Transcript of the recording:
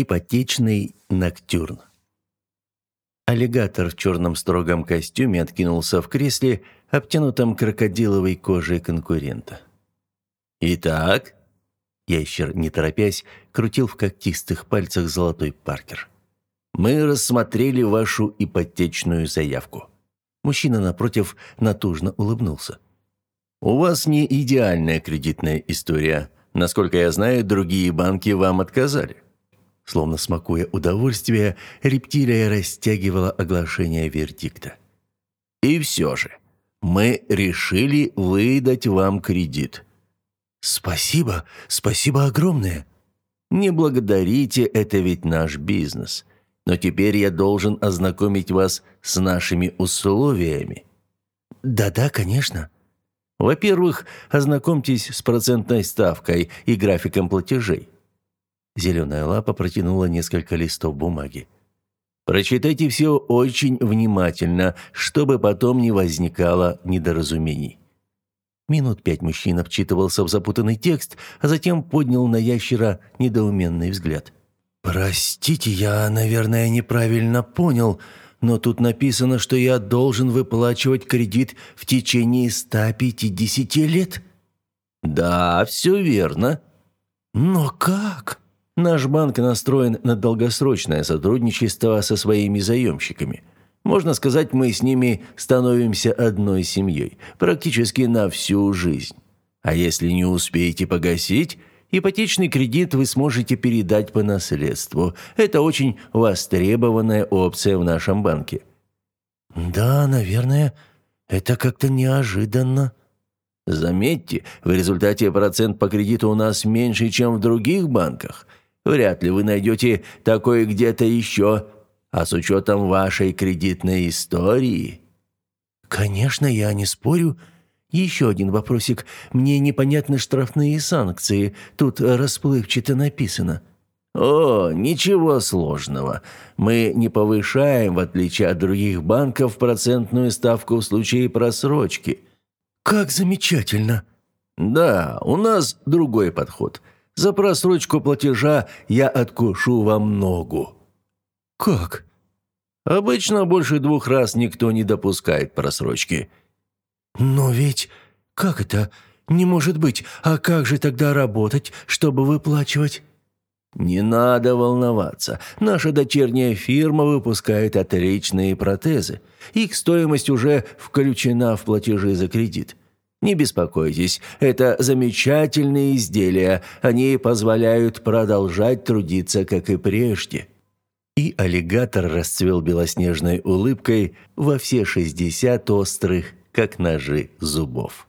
Ипотечный ноктюрн. Аллигатор в черном строгом костюме откинулся в кресле, обтянутом крокодиловой кожей конкурента. «Итак?» Ящер, не торопясь, крутил в когтистых пальцах золотой паркер. «Мы рассмотрели вашу ипотечную заявку». Мужчина, напротив, натужно улыбнулся. «У вас не идеальная кредитная история. Насколько я знаю, другие банки вам отказали». Словно смакуя удовольствие, рептилия растягивала оглашение вердикта. «И все же, мы решили выдать вам кредит». «Спасибо, спасибо огромное». «Не благодарите, это ведь наш бизнес. Но теперь я должен ознакомить вас с нашими условиями». «Да-да, конечно». Во-первых, ознакомьтесь с процентной ставкой и графиком платежей. Зеленая лапа протянула несколько листов бумаги. Прочитайте все очень внимательно, чтобы потом не возникало недоразумений. Минут пять мужчина вчитывался в запутанный текст, а затем поднял на ящера недоуменный взгляд. «Простите, я, наверное, неправильно понял, но тут написано, что я должен выплачивать кредит в течение 150 лет». «Да, все верно». «Но как?» Наш банк настроен на долгосрочное сотрудничество со своими заемщиками. Можно сказать, мы с ними становимся одной семьей, практически на всю жизнь. А если не успеете погасить, ипотечный кредит вы сможете передать по наследству. Это очень востребованная опция в нашем банке. Да, наверное, это как-то неожиданно. Заметьте, в результате процент по кредиту у нас меньше, чем в других банках. Вряд ли вы найдете такое где-то еще, а с учетом вашей кредитной истории...» «Конечно, я не спорю. Еще один вопросик. Мне непонятны штрафные санкции. Тут расплывчато написано». «О, ничего сложного. Мы не повышаем, в отличие от других банков, процентную ставку в случае просрочки». «Как замечательно!» «Да, у нас другой подход. За просрочку платежа я откушу вам ногу». «Как?» «Обычно больше двух раз никто не допускает просрочки». «Но ведь... Как это? Не может быть. А как же тогда работать, чтобы выплачивать?» «Не надо волноваться. Наша дочерняя фирма выпускает отличные протезы. Их стоимость уже включена в платежи за кредит. Не беспокойтесь, это замечательные изделия, они позволяют продолжать трудиться, как и прежде». И аллигатор расцвел белоснежной улыбкой во все шестьдесят острых, как ножи, зубов.